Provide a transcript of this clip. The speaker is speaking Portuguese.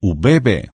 o bebê.